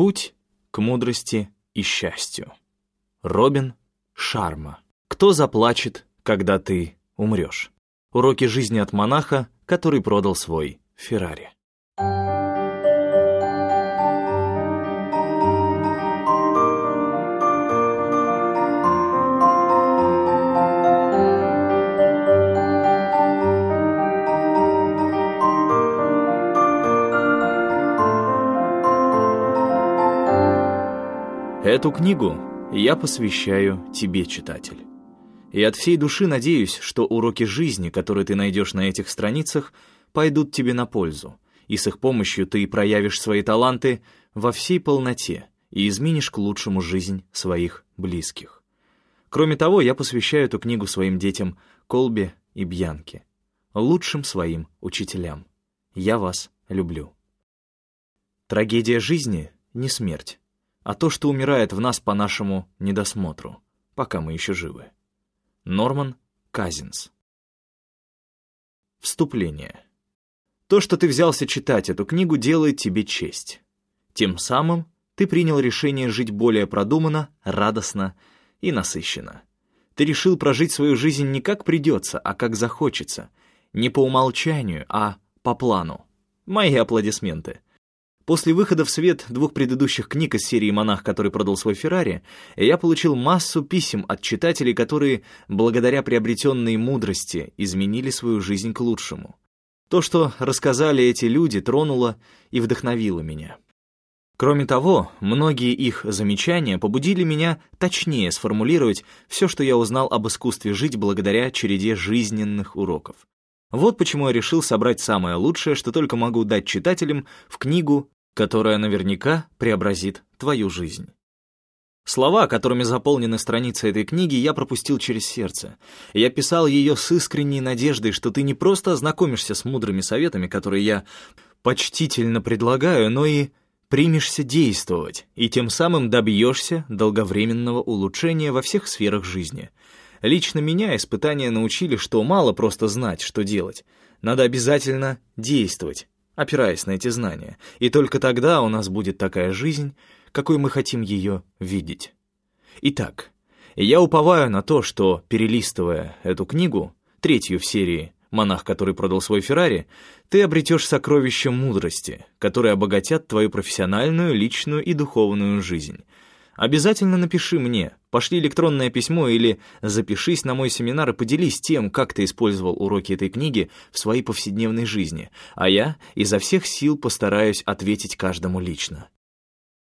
Путь к мудрости и счастью. Робин Шарма. Кто заплачет, когда ты умрешь? Уроки жизни от монаха, который продал свой Феррари. Эту книгу я посвящаю тебе, читатель. И от всей души надеюсь, что уроки жизни, которые ты найдешь на этих страницах, пойдут тебе на пользу, и с их помощью ты проявишь свои таланты во всей полноте и изменишь к лучшему жизнь своих близких. Кроме того, я посвящаю эту книгу своим детям Колбе и Бьянке, лучшим своим учителям. Я вас люблю. Трагедия жизни — не смерть а то, что умирает в нас по нашему недосмотру, пока мы еще живы. Норман Казинс. Вступление. То, что ты взялся читать эту книгу, делает тебе честь. Тем самым ты принял решение жить более продуманно, радостно и насыщенно. Ты решил прожить свою жизнь не как придется, а как захочется. Не по умолчанию, а по плану. Мои аплодисменты. После выхода в свет двух предыдущих книг из серии «Монах, который продал свой Феррари», я получил массу писем от читателей, которые, благодаря приобретенной мудрости, изменили свою жизнь к лучшему. То, что рассказали эти люди, тронуло и вдохновило меня. Кроме того, многие их замечания побудили меня точнее сформулировать все, что я узнал об искусстве жить благодаря череде жизненных уроков. Вот почему я решил собрать самое лучшее, что только могу дать читателям, в книгу которая наверняка преобразит твою жизнь. Слова, которыми заполнены страницы этой книги, я пропустил через сердце. Я писал ее с искренней надеждой, что ты не просто ознакомишься с мудрыми советами, которые я почтительно предлагаю, но и примешься действовать, и тем самым добьешься долговременного улучшения во всех сферах жизни. Лично меня испытания научили, что мало просто знать, что делать. Надо обязательно действовать, опираясь на эти знания, и только тогда у нас будет такая жизнь, какой мы хотим ее видеть. Итак, я уповаю на то, что, перелистывая эту книгу, третью в серии «Монах, который продал свой Феррари», ты обретешь сокровища мудрости, которые обогатят твою профессиональную, личную и духовную жизнь — Обязательно напиши мне, пошли электронное письмо или запишись на мой семинар и поделись тем, как ты использовал уроки этой книги в своей повседневной жизни, а я изо всех сил постараюсь ответить каждому лично.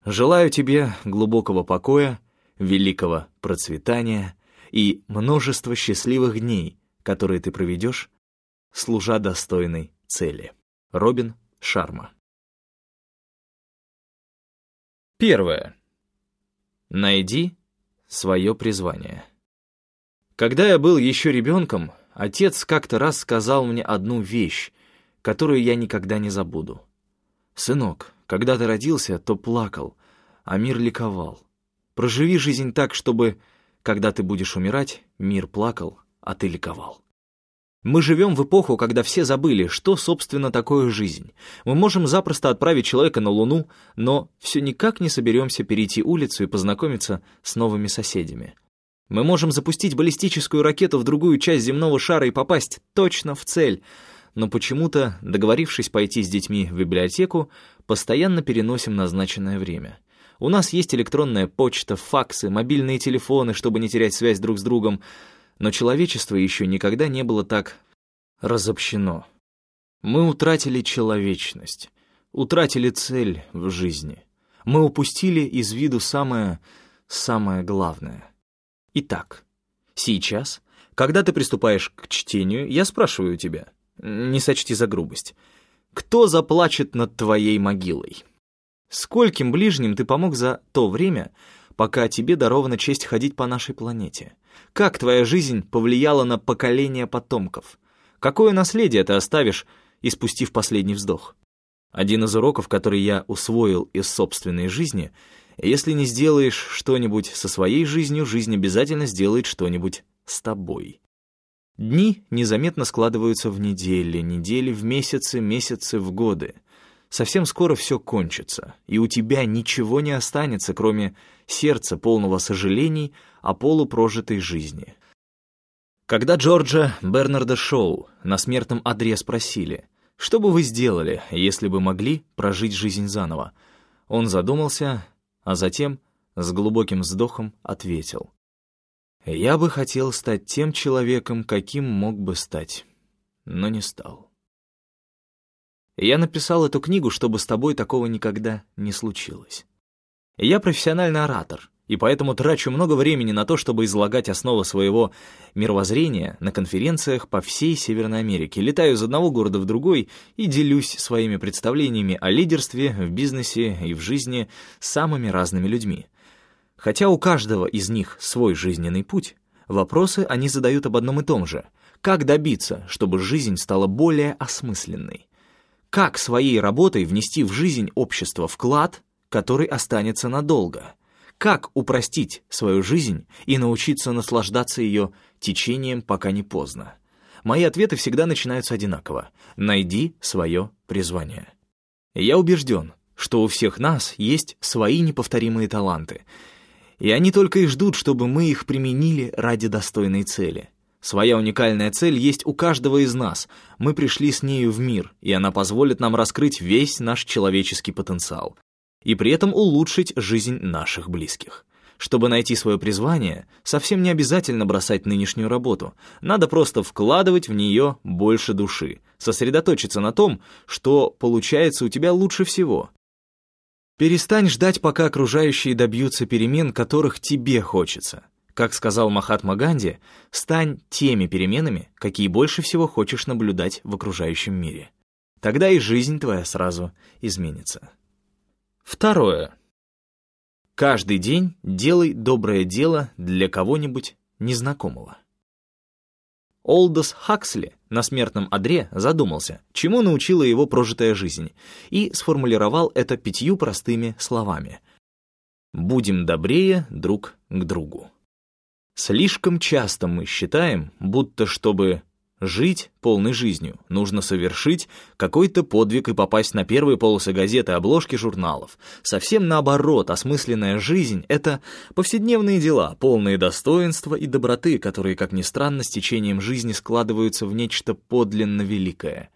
Желаю тебе глубокого покоя, великого процветания и множества счастливых дней, которые ты проведешь, служа достойной цели. Робин Шарма Первое. Найди свое призвание. Когда я был еще ребенком, отец как-то раз сказал мне одну вещь, которую я никогда не забуду. «Сынок, когда ты родился, то плакал, а мир ликовал. Проживи жизнь так, чтобы, когда ты будешь умирать, мир плакал, а ты ликовал». Мы живем в эпоху, когда все забыли, что, собственно, такое жизнь. Мы можем запросто отправить человека на Луну, но все никак не соберемся перейти улицу и познакомиться с новыми соседями. Мы можем запустить баллистическую ракету в другую часть земного шара и попасть точно в цель, но почему-то, договорившись пойти с детьми в библиотеку, постоянно переносим назначенное время. У нас есть электронная почта, факсы, мобильные телефоны, чтобы не терять связь друг с другом, но человечество еще никогда не было так разобщено. Мы утратили человечность, утратили цель в жизни. Мы упустили из виду самое, самое главное. Итак, сейчас, когда ты приступаешь к чтению, я спрашиваю тебя, не сочти за грубость, кто заплачет над твоей могилой? Скольким ближним ты помог за то время, пока тебе дарована честь ходить по нашей планете? Как твоя жизнь повлияла на поколение потомков? Какое наследие ты оставишь, испустив последний вздох? Один из уроков, который я усвоил из собственной жизни, если не сделаешь что-нибудь со своей жизнью, жизнь обязательно сделает что-нибудь с тобой. Дни незаметно складываются в недели, недели в месяцы, месяцы в годы. Совсем скоро все кончится, и у тебя ничего не останется, кроме сердца полного сожалений о полупрожитой жизни. Когда Джорджа Бернарда Шоу на смертном одре спросили, что бы вы сделали, если бы могли прожить жизнь заново, он задумался, а затем с глубоким вздохом ответил. «Я бы хотел стать тем человеком, каким мог бы стать, но не стал». Я написал эту книгу, чтобы с тобой такого никогда не случилось. Я профессиональный оратор, и поэтому трачу много времени на то, чтобы излагать основы своего мировоззрения на конференциях по всей Северной Америке. Летаю из одного города в другой и делюсь своими представлениями о лидерстве в бизнесе и в жизни с самыми разными людьми. Хотя у каждого из них свой жизненный путь, вопросы они задают об одном и том же. Как добиться, чтобы жизнь стала более осмысленной? Как своей работой внести в жизнь общества вклад, который останется надолго? Как упростить свою жизнь и научиться наслаждаться ее течением, пока не поздно? Мои ответы всегда начинаются одинаково. Найди свое призвание. Я убежден, что у всех нас есть свои неповторимые таланты, и они только и ждут, чтобы мы их применили ради достойной цели. Своя уникальная цель есть у каждого из нас. Мы пришли с нею в мир, и она позволит нам раскрыть весь наш человеческий потенциал. И при этом улучшить жизнь наших близких. Чтобы найти свое призвание, совсем не обязательно бросать нынешнюю работу. Надо просто вкладывать в нее больше души, сосредоточиться на том, что получается у тебя лучше всего. Перестань ждать, пока окружающие добьются перемен, которых тебе хочется. Как сказал Махатма Ганди, стань теми переменами, какие больше всего хочешь наблюдать в окружающем мире. Тогда и жизнь твоя сразу изменится. Второе. Каждый день делай доброе дело для кого-нибудь незнакомого. Олдос Хаксли на смертном одре задумался, чему научила его прожитая жизнь, и сформулировал это пятью простыми словами. «Будем добрее друг к другу». Слишком часто мы считаем, будто чтобы жить полной жизнью, нужно совершить какой-то подвиг и попасть на первые полосы газеты, обложки журналов. Совсем наоборот, осмысленная жизнь — это повседневные дела, полные достоинства и доброты, которые, как ни странно, с течением жизни складываются в нечто подлинно великое.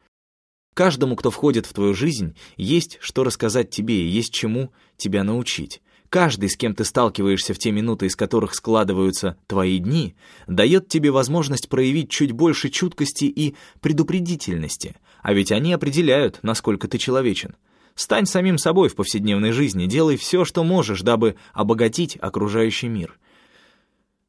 Каждому, кто входит в твою жизнь, есть что рассказать тебе и есть чему тебя научить. Каждый, с кем ты сталкиваешься в те минуты, из которых складываются твои дни, дает тебе возможность проявить чуть больше чуткости и предупредительности, а ведь они определяют, насколько ты человечен. Стань самим собой в повседневной жизни, делай все, что можешь, дабы обогатить окружающий мир.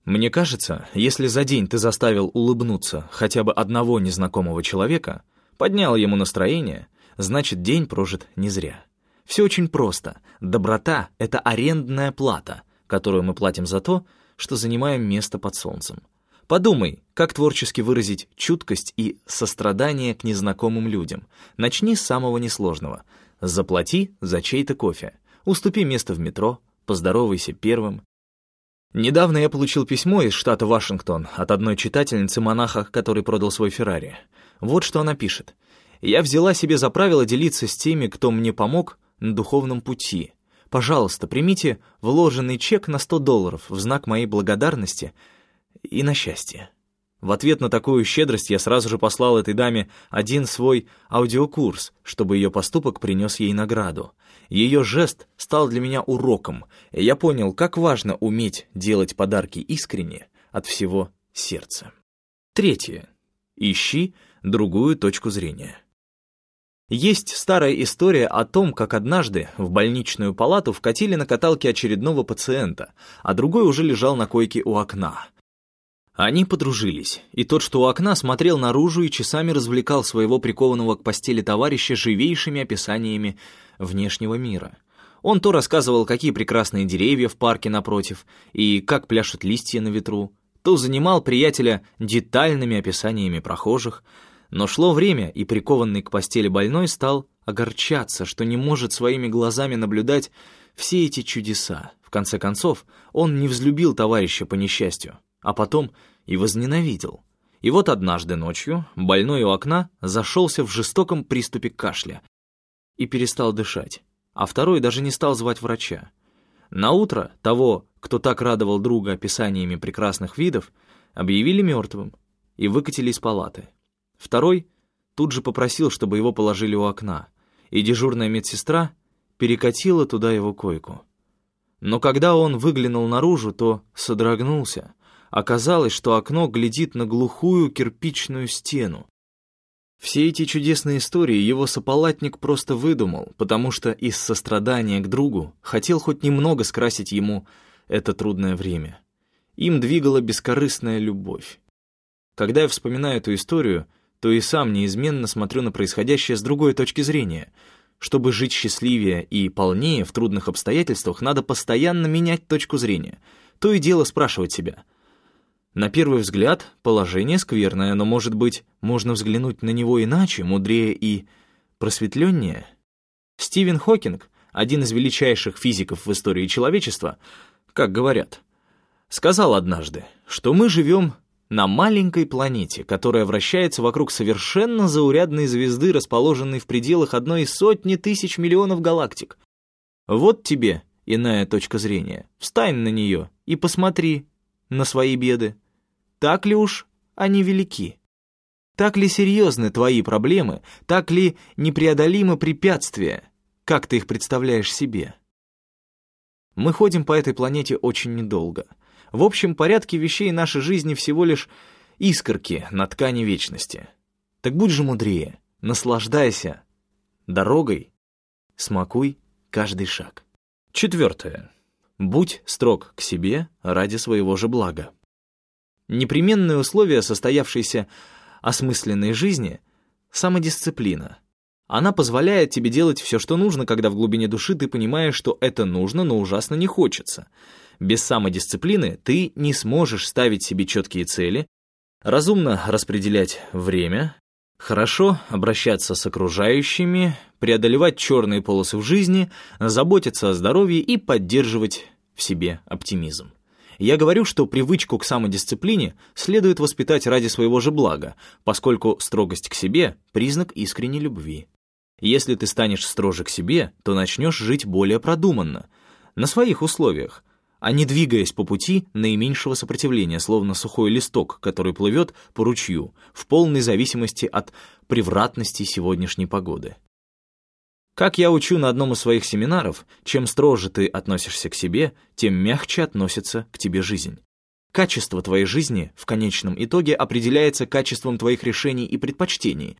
Мне кажется, если за день ты заставил улыбнуться хотя бы одного незнакомого человека, поднял ему настроение, значит, день прожит не зря. Все очень просто. Доброта — это арендная плата, которую мы платим за то, что занимаем место под солнцем. Подумай, как творчески выразить чуткость и сострадание к незнакомым людям. Начни с самого несложного. Заплати за чей-то кофе. Уступи место в метро, поздоровайся первым. Недавно я получил письмо из штата Вашингтон от одной читательницы монаха, который продал свой Феррари. Вот что она пишет. «Я взяла себе за правило делиться с теми, кто мне помог, духовном пути. Пожалуйста, примите вложенный чек на 100 долларов в знак моей благодарности и на счастье. В ответ на такую щедрость я сразу же послал этой даме один свой аудиокурс, чтобы ее поступок принес ей награду. Ее жест стал для меня уроком, и я понял, как важно уметь делать подарки искренне от всего сердца. Третье. Ищи другую точку зрения. Есть старая история о том, как однажды в больничную палату вкатили на каталке очередного пациента, а другой уже лежал на койке у окна. Они подружились, и тот, что у окна, смотрел наружу и часами развлекал своего прикованного к постели товарища живейшими описаниями внешнего мира. Он то рассказывал, какие прекрасные деревья в парке напротив, и как пляшут листья на ветру, то занимал приятеля детальными описаниями прохожих, но шло время, и прикованный к постели больной стал огорчаться, что не может своими глазами наблюдать все эти чудеса. В конце концов, он не взлюбил товарища по несчастью, а потом и возненавидел. И вот однажды ночью больной у окна зашелся в жестоком приступе кашля, и перестал дышать, а второй даже не стал звать врача. На утро того, кто так радовал друга описаниями прекрасных видов, объявили мертвым и выкатили из палаты. Второй тут же попросил, чтобы его положили у окна, и дежурная медсестра перекатила туда его койку. Но когда он выглянул наружу, то содрогнулся. Оказалось, что окно глядит на глухую кирпичную стену. Все эти чудесные истории его сополатник просто выдумал, потому что из сострадания к другу хотел хоть немного скрасить ему это трудное время. Им двигала бескорыстная любовь. Когда я вспоминаю эту историю, то и сам неизменно смотрю на происходящее с другой точки зрения. Чтобы жить счастливее и полнее в трудных обстоятельствах, надо постоянно менять точку зрения. То и дело спрашивать себя. На первый взгляд, положение скверное, но, может быть, можно взглянуть на него иначе, мудрее и просветленнее? Стивен Хокинг, один из величайших физиков в истории человечества, как говорят, сказал однажды, что мы живем на маленькой планете, которая вращается вокруг совершенно заурядной звезды, расположенной в пределах одной из сотни тысяч миллионов галактик. Вот тебе иная точка зрения. Встань на нее и посмотри на свои беды. Так ли уж они велики? Так ли серьезны твои проблемы? Так ли непреодолимы препятствия? Как ты их представляешь себе? Мы ходим по этой планете очень недолго. В общем порядке вещей нашей жизни всего лишь искорки на ткани вечности. Так будь же мудрее, наслаждайся дорогой, смакуй каждый шаг. Четвертое. Будь строг к себе ради своего же блага. Непременное условие состоявшейся осмысленной жизни — самодисциплина — она позволяет тебе делать все, что нужно, когда в глубине души ты понимаешь, что это нужно, но ужасно не хочется. Без самодисциплины ты не сможешь ставить себе четкие цели, разумно распределять время, хорошо обращаться с окружающими, преодолевать черные полосы в жизни, заботиться о здоровье и поддерживать в себе оптимизм. Я говорю, что привычку к самодисциплине следует воспитать ради своего же блага, поскольку строгость к себе — признак искренней любви. Если ты станешь строже к себе, то начнешь жить более продуманно, на своих условиях, а не двигаясь по пути наименьшего сопротивления, словно сухой листок, который плывет по ручью, в полной зависимости от превратности сегодняшней погоды. Как я учу на одном из своих семинаров, чем строже ты относишься к себе, тем мягче относится к тебе жизнь. Качество твоей жизни в конечном итоге определяется качеством твоих решений и предпочтений,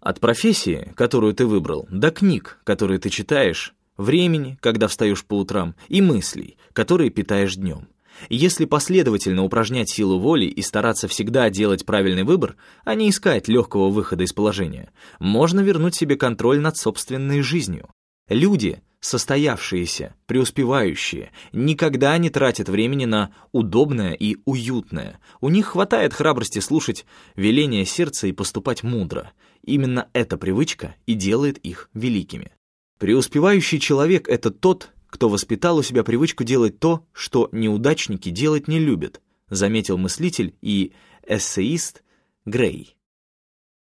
от профессии, которую ты выбрал, до книг, которые ты читаешь, времени, когда встаешь по утрам, и мыслей, которые питаешь днем. Если последовательно упражнять силу воли и стараться всегда делать правильный выбор, а не искать легкого выхода из положения, можно вернуть себе контроль над собственной жизнью. Люди, состоявшиеся, преуспевающие, никогда не тратят времени на удобное и уютное. У них хватает храбрости слушать веление сердца и поступать мудро. Именно эта привычка и делает их великими. Преуспевающий человек — это тот, кто воспитал у себя привычку делать то, что неудачники делать не любят, заметил мыслитель и эссеист Грей.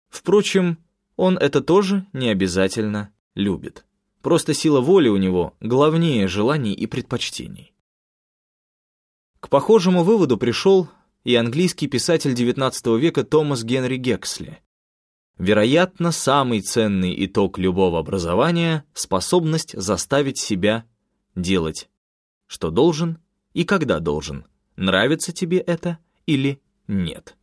Впрочем, он это тоже не обязательно любит. Просто сила воли у него главнее желаний и предпочтений. К похожему выводу пришел и английский писатель XIX века Томас Генри Гексли. Вероятно, самый ценный итог любого образования — способность заставить себя делать, что должен и когда должен, нравится тебе это или нет.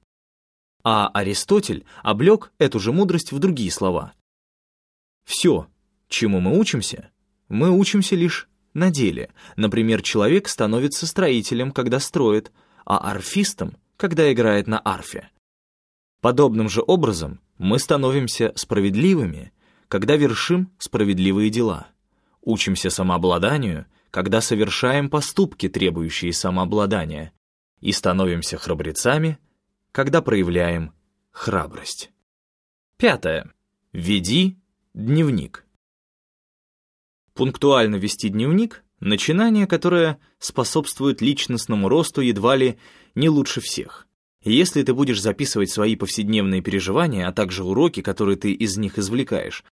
А Аристотель облег эту же мудрость в другие слова. Все, Чему мы учимся? Мы учимся лишь на деле. Например, человек становится строителем, когда строит, а арфистом, когда играет на арфе. Подобным же образом мы становимся справедливыми, когда вершим справедливые дела. Учимся самообладанию, когда совершаем поступки, требующие самообладания, и становимся храбрецами, когда проявляем храбрость. Пятое. Веди дневник. Пунктуально вести дневник — начинание, которое способствует личностному росту едва ли не лучше всех. Если ты будешь записывать свои повседневные переживания, а также уроки, которые ты из них извлекаешь,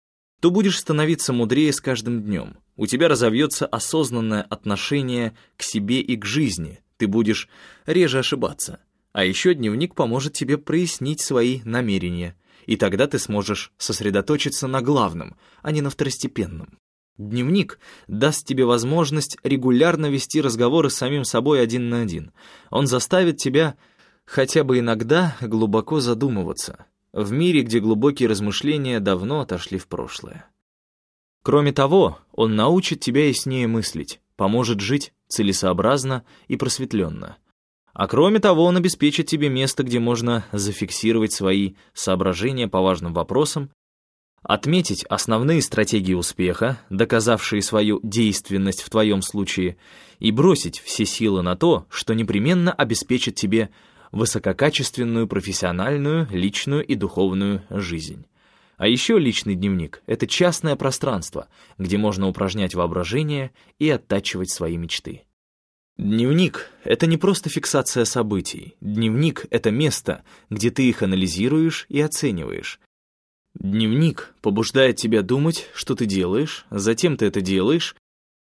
то будешь становиться мудрее с каждым днем. У тебя разовьется осознанное отношение к себе и к жизни, ты будешь реже ошибаться. А еще дневник поможет тебе прояснить свои намерения, и тогда ты сможешь сосредоточиться на главном, а не на второстепенном. Дневник даст тебе возможность регулярно вести разговоры с самим собой один на один. Он заставит тебя хотя бы иногда глубоко задумываться, в мире, где глубокие размышления давно отошли в прошлое. Кроме того, он научит тебя яснее мыслить, поможет жить целесообразно и просветленно. А кроме того, он обеспечит тебе место, где можно зафиксировать свои соображения по важным вопросам, отметить основные стратегии успеха, доказавшие свою действенность в твоем случае, и бросить все силы на то, что непременно обеспечит тебе высококачественную профессиональную, личную и духовную жизнь. А еще личный дневник — это частное пространство, где можно упражнять воображение и оттачивать свои мечты. Дневник — это не просто фиксация событий. Дневник — это место, где ты их анализируешь и оцениваешь. Дневник побуждает тебя думать, что ты делаешь, затем ты это делаешь,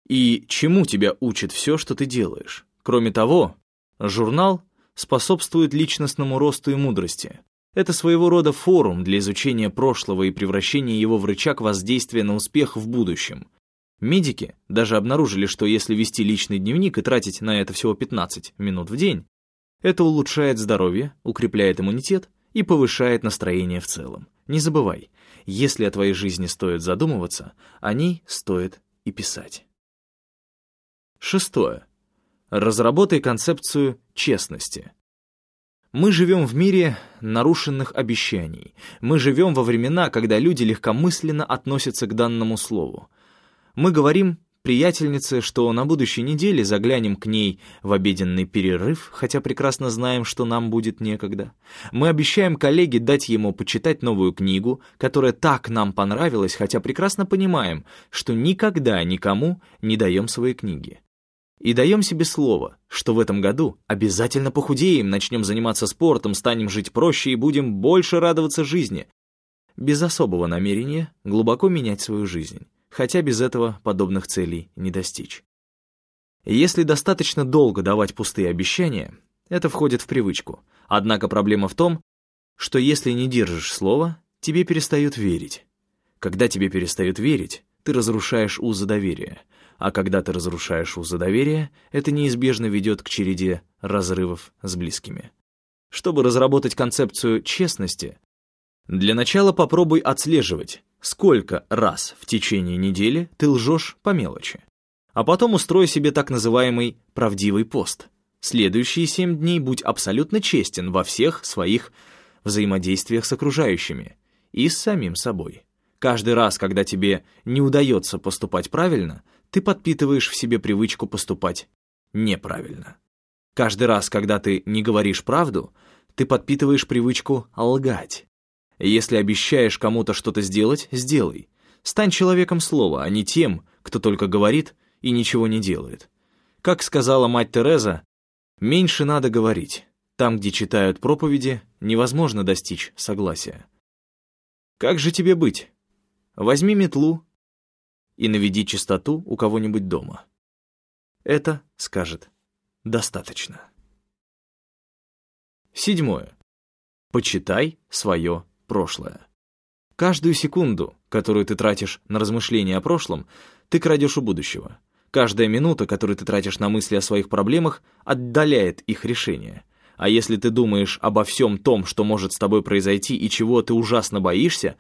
и чему тебя учит все, что ты делаешь. Кроме того, журнал способствует личностному росту и мудрости. Это своего рода форум для изучения прошлого и превращения его в рычаг воздействия на успех в будущем. Медики даже обнаружили, что если вести личный дневник и тратить на это всего 15 минут в день, это улучшает здоровье, укрепляет иммунитет и повышает настроение в целом. Не забывай, если о твоей жизни стоит задумываться, о ней стоит и писать. Шестое. Разработай концепцию честности. Мы живем в мире нарушенных обещаний. Мы живем во времена, когда люди легкомысленно относятся к данному слову. Мы говорим приятельнице, что на будущей неделе заглянем к ней в обеденный перерыв, хотя прекрасно знаем, что нам будет некогда. Мы обещаем коллеге дать ему почитать новую книгу, которая так нам понравилась, хотя прекрасно понимаем, что никогда никому не даем свои книги. И даем себе слово, что в этом году обязательно похудеем, начнем заниматься спортом, станем жить проще и будем больше радоваться жизни. Без особого намерения глубоко менять свою жизнь, хотя без этого подобных целей не достичь. Если достаточно долго давать пустые обещания, это входит в привычку. Однако проблема в том, что если не держишь слова, тебе перестают верить. Когда тебе перестают верить, ты разрушаешь узы доверия — а когда ты разрушаешь узы доверия, это неизбежно ведет к череде разрывов с близкими. Чтобы разработать концепцию честности, для начала попробуй отслеживать, сколько раз в течение недели ты лжешь по мелочи. А потом устрой себе так называемый «правдивый пост». Следующие семь дней будь абсолютно честен во всех своих взаимодействиях с окружающими и с самим собой. Каждый раз, когда тебе не удается поступать правильно – ты подпитываешь в себе привычку поступать неправильно. Каждый раз, когда ты не говоришь правду, ты подпитываешь привычку лгать. Если обещаешь кому-то что-то сделать, сделай. Стань человеком слова, а не тем, кто только говорит и ничего не делает. Как сказала мать Тереза, меньше надо говорить. Там, где читают проповеди, невозможно достичь согласия. Как же тебе быть? Возьми метлу и наведи чистоту у кого-нибудь дома. Это, скажет, достаточно. Седьмое. Почитай свое прошлое. Каждую секунду, которую ты тратишь на размышления о прошлом, ты крадешь у будущего. Каждая минута, которую ты тратишь на мысли о своих проблемах, отдаляет их решение. А если ты думаешь обо всем том, что может с тобой произойти и чего ты ужасно боишься,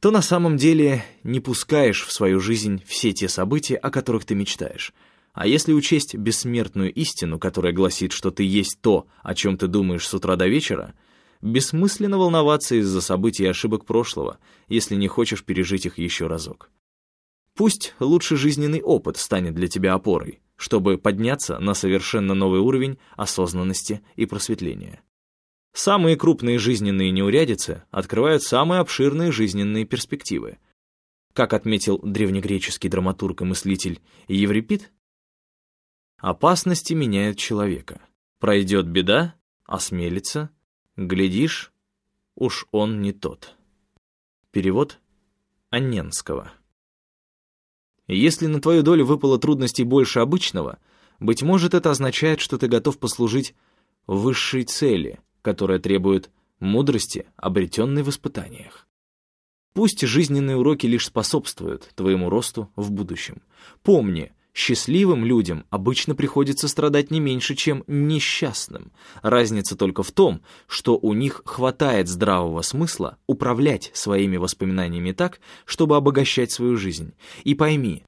то на самом деле не пускаешь в свою жизнь все те события, о которых ты мечтаешь. А если учесть бессмертную истину, которая гласит, что ты есть то, о чем ты думаешь с утра до вечера, бессмысленно волноваться из-за событий и ошибок прошлого, если не хочешь пережить их еще разок. Пусть лучший жизненный опыт станет для тебя опорой, чтобы подняться на совершенно новый уровень осознанности и просветления. Самые крупные жизненные неурядицы открывают самые обширные жизненные перспективы. Как отметил древнегреческий драматург и мыслитель Еврипид, опасности меняют человека. Пройдет беда, осмелится, глядишь, уж он не тот. Перевод Анненского. Если на твою долю выпало трудностей больше обычного, быть может, это означает, что ты готов послужить высшей цели, которая требует мудрости, обретенной в испытаниях. Пусть жизненные уроки лишь способствуют твоему росту в будущем. Помни, Счастливым людям обычно приходится страдать не меньше, чем несчастным. Разница только в том, что у них хватает здравого смысла управлять своими воспоминаниями так, чтобы обогащать свою жизнь. И пойми,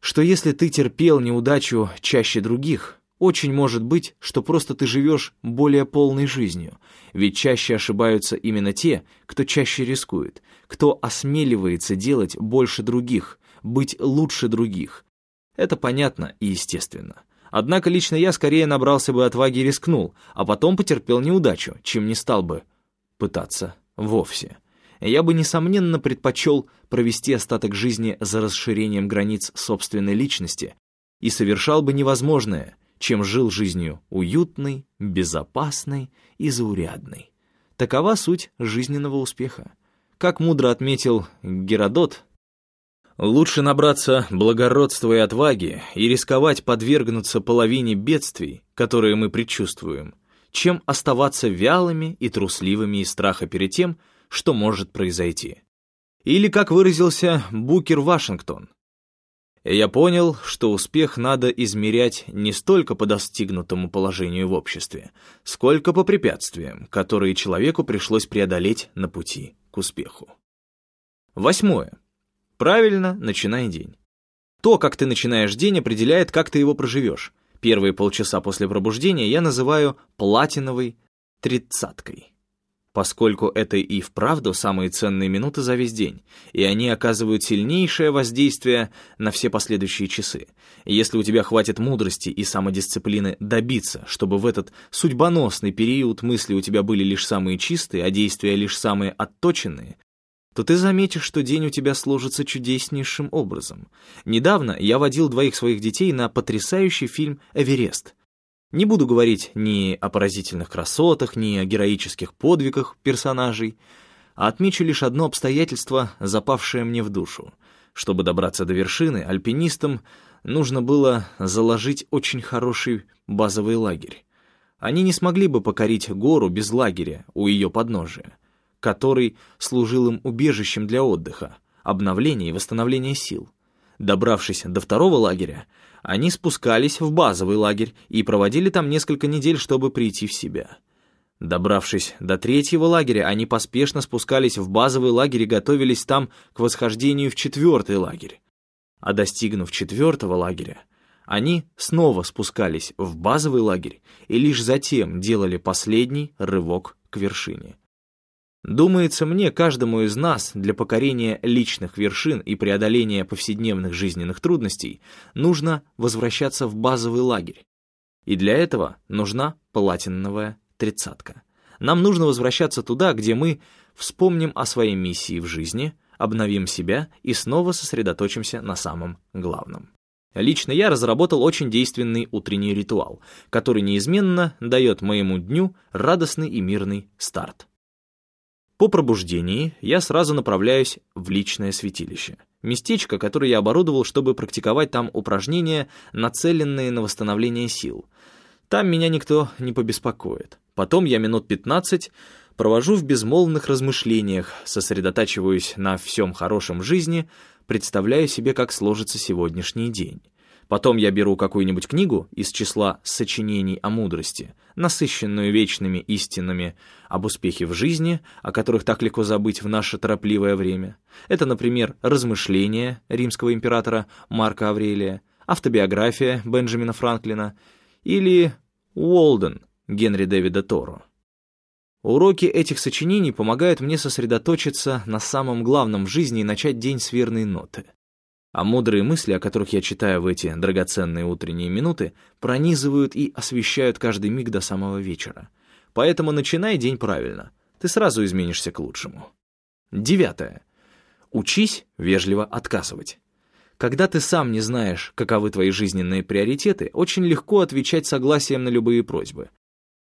что если ты терпел неудачу чаще других, очень может быть, что просто ты живешь более полной жизнью, ведь чаще ошибаются именно те, кто чаще рискует, кто осмеливается делать больше других, быть лучше других, это понятно и естественно. Однако лично я скорее набрался бы отваги и рискнул, а потом потерпел неудачу, чем не стал бы пытаться вовсе. Я бы, несомненно, предпочел провести остаток жизни за расширением границ собственной личности и совершал бы невозможное, чем жил жизнью уютной, безопасной и заурядной. Такова суть жизненного успеха. Как мудро отметил Геродот, Лучше набраться благородства и отваги и рисковать подвергнуться половине бедствий, которые мы предчувствуем, чем оставаться вялыми и трусливыми из страха перед тем, что может произойти. Или, как выразился Букер Вашингтон, я понял, что успех надо измерять не столько по достигнутому положению в обществе, сколько по препятствиям, которые человеку пришлось преодолеть на пути к успеху. Восьмое. Правильно, начинай день. То, как ты начинаешь день, определяет, как ты его проживешь. Первые полчаса после пробуждения я называю платиновой тридцаткой, поскольку это и вправду самые ценные минуты за весь день, и они оказывают сильнейшее воздействие на все последующие часы. Если у тебя хватит мудрости и самодисциплины добиться, чтобы в этот судьбоносный период мысли у тебя были лишь самые чистые, а действия лишь самые отточенные, то ты заметишь, что день у тебя сложится чудеснейшим образом. Недавно я водил двоих своих детей на потрясающий фильм «Эверест». Не буду говорить ни о поразительных красотах, ни о героических подвигах персонажей, а отмечу лишь одно обстоятельство, запавшее мне в душу. Чтобы добраться до вершины, альпинистам нужно было заложить очень хороший базовый лагерь. Они не смогли бы покорить гору без лагеря у ее подножия который служил им убежищем для отдыха, обновления и восстановления сил. Добравшись до второго лагеря, они спускались в базовый лагерь и проводили там несколько недель, чтобы прийти в себя. Добравшись до третьего лагеря, они поспешно спускались в базовый лагерь и готовились там к восхождению в четвертый лагерь. А достигнув четвертого лагеря, они снова спускались в базовый лагерь и лишь затем делали последний рывок к вершине. Думается мне, каждому из нас для покорения личных вершин и преодоления повседневных жизненных трудностей нужно возвращаться в базовый лагерь. И для этого нужна платиновая тридцатка. Нам нужно возвращаться туда, где мы вспомним о своей миссии в жизни, обновим себя и снова сосредоточимся на самом главном. Лично я разработал очень действенный утренний ритуал, который неизменно дает моему дню радостный и мирный старт. По пробуждении я сразу направляюсь в личное святилище. Местечко, которое я оборудовал, чтобы практиковать там упражнения, нацеленные на восстановление сил. Там меня никто не побеспокоит. Потом я минут 15 провожу в безмолвных размышлениях, сосредотачиваюсь на всем хорошем жизни, представляю себе, как сложится сегодняшний день. Потом я беру какую-нибудь книгу из числа сочинений о мудрости, насыщенную вечными истинами об успехе в жизни, о которых так легко забыть в наше торопливое время. Это, например, «Размышления» римского императора Марка Аврелия, автобиография Бенджамина Франклина или «Уолден» Генри Дэвида Торо. Уроки этих сочинений помогают мне сосредоточиться на самом главном в жизни и начать день с верной ноты. А мудрые мысли, о которых я читаю в эти драгоценные утренние минуты, пронизывают и освещают каждый миг до самого вечера. Поэтому начинай день правильно. Ты сразу изменишься к лучшему. Девятое. Учись вежливо отказывать. Когда ты сам не знаешь, каковы твои жизненные приоритеты, очень легко отвечать согласием на любые просьбы.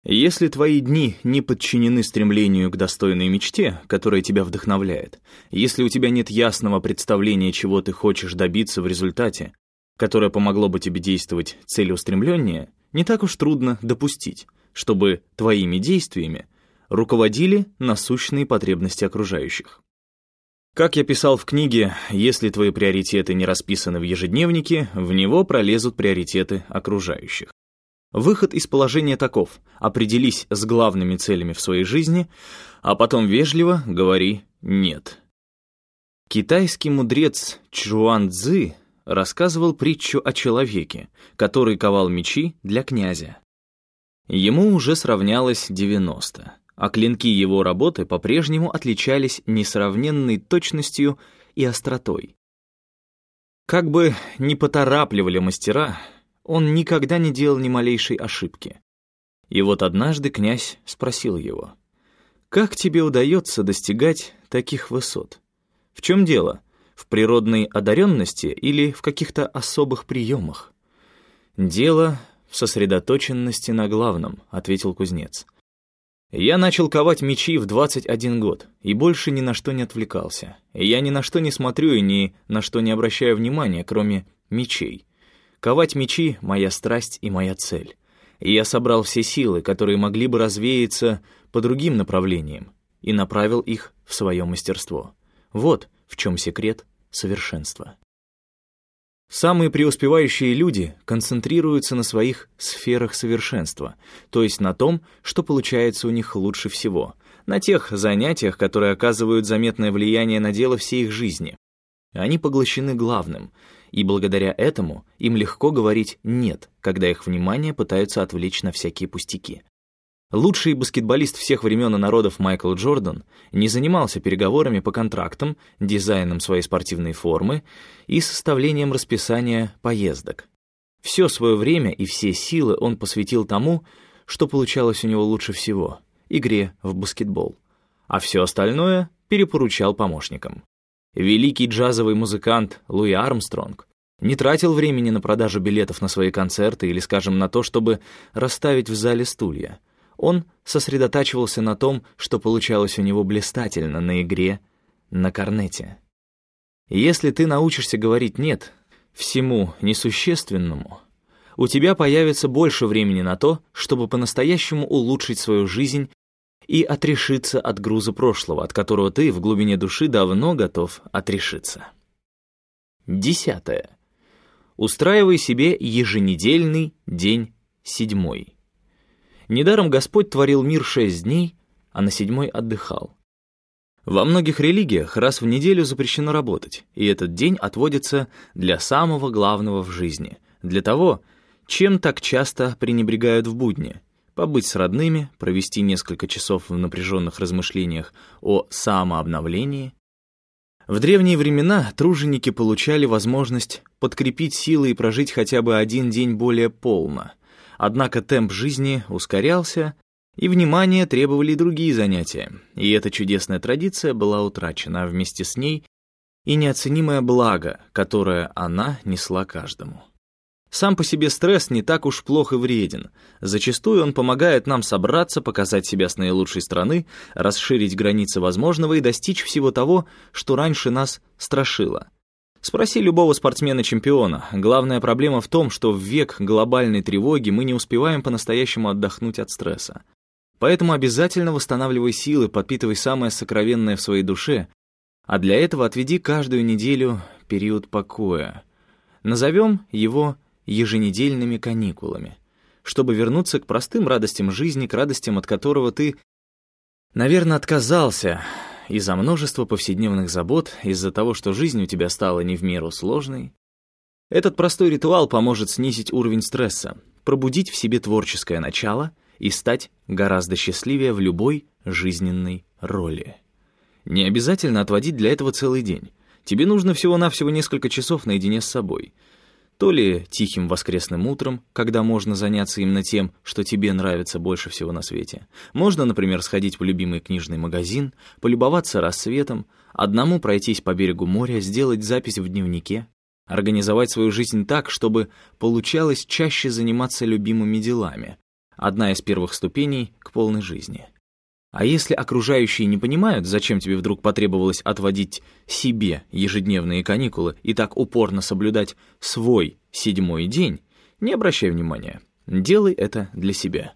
Если твои дни не подчинены стремлению к достойной мечте, которая тебя вдохновляет, если у тебя нет ясного представления, чего ты хочешь добиться в результате, которое помогло бы тебе действовать целеустремленнее, не так уж трудно допустить, чтобы твоими действиями руководили насущные потребности окружающих. Как я писал в книге, если твои приоритеты не расписаны в ежедневнике, в него пролезут приоритеты окружающих. Выход из положения таков. Определись с главными целями в своей жизни, а потом вежливо говори «нет». Китайский мудрец Чжуан Цзы рассказывал притчу о человеке, который ковал мечи для князя. Ему уже сравнялось 90, а клинки его работы по-прежнему отличались несравненной точностью и остротой. Как бы ни поторапливали мастера, он никогда не делал ни малейшей ошибки. И вот однажды князь спросил его, «Как тебе удается достигать таких высот? В чем дело? В природной одаренности или в каких-то особых приемах?» «Дело в сосредоточенности на главном», — ответил кузнец. «Я начал ковать мечи в 21 год и больше ни на что не отвлекался. Я ни на что не смотрю и ни на что не обращаю внимания, кроме мечей. Ковать мечи — моя страсть и моя цель. И я собрал все силы, которые могли бы развеяться по другим направлениям, и направил их в свое мастерство. Вот в чем секрет совершенства. Самые преуспевающие люди концентрируются на своих сферах совершенства, то есть на том, что получается у них лучше всего, на тех занятиях, которые оказывают заметное влияние на дело всей их жизни. Они поглощены главным — и благодаря этому им легко говорить «нет», когда их внимание пытаются отвлечь на всякие пустяки. Лучший баскетболист всех времен и народов Майкл Джордан не занимался переговорами по контрактам, дизайном своей спортивной формы и составлением расписания поездок. Все свое время и все силы он посвятил тому, что получалось у него лучше всего — игре в баскетбол. А все остальное перепоручал помощникам. Великий джазовый музыкант Луи Армстронг не тратил времени на продажу билетов на свои концерты или, скажем, на то, чтобы расставить в зале стулья. Он сосредотачивался на том, что получалось у него блистательно на игре на корнете. Если ты научишься говорить «нет» всему несущественному, у тебя появится больше времени на то, чтобы по-настоящему улучшить свою жизнь и отрешиться от груза прошлого, от которого ты в глубине души давно готов отрешиться. Десятое. Устраивай себе еженедельный день седьмой. Недаром Господь творил мир шесть дней, а на седьмой отдыхал. Во многих религиях раз в неделю запрещено работать, и этот день отводится для самого главного в жизни, для того, чем так часто пренебрегают в будни — побыть с родными, провести несколько часов в напряженных размышлениях о самообновлении. В древние времена труженики получали возможность подкрепить силы и прожить хотя бы один день более полно. Однако темп жизни ускорялся, и внимание требовали другие занятия, и эта чудесная традиция была утрачена, а вместе с ней и неоценимое благо, которое она несла каждому. Сам по себе стресс не так уж плох и вреден. Зачастую он помогает нам собраться, показать себя с наилучшей стороны, расширить границы возможного и достичь всего того, что раньше нас страшило. Спроси любого спортсмена-чемпиона. Главная проблема в том, что в век глобальной тревоги мы не успеваем по-настоящему отдохнуть от стресса. Поэтому обязательно восстанавливай силы, подпитывай самое сокровенное в своей душе, а для этого отведи каждую неделю период покоя. Назовем его еженедельными каникулами, чтобы вернуться к простым радостям жизни, к радостям, от которого ты, наверное, отказался из-за множества повседневных забот, из-за того, что жизнь у тебя стала не в меру сложной. Этот простой ритуал поможет снизить уровень стресса, пробудить в себе творческое начало и стать гораздо счастливее в любой жизненной роли. Не обязательно отводить для этого целый день. Тебе нужно всего-навсего несколько часов наедине с собой — то ли тихим воскресным утром, когда можно заняться именно тем, что тебе нравится больше всего на свете. Можно, например, сходить в любимый книжный магазин, полюбоваться рассветом, одному пройтись по берегу моря, сделать запись в дневнике, организовать свою жизнь так, чтобы получалось чаще заниматься любимыми делами, одна из первых ступеней к полной жизни. А если окружающие не понимают, зачем тебе вдруг потребовалось отводить себе ежедневные каникулы и так упорно соблюдать свой седьмой день, не обращай внимания, делай это для себя.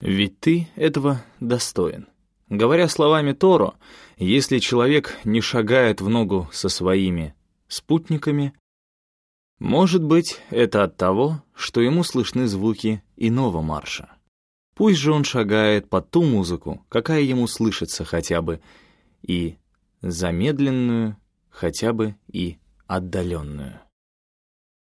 Ведь ты этого достоин. Говоря словами Торо, если человек не шагает в ногу со своими спутниками, может быть, это от того, что ему слышны звуки иного марша. Пусть же он шагает под ту музыку, какая ему слышится хотя бы и замедленную, хотя бы и отдаленную.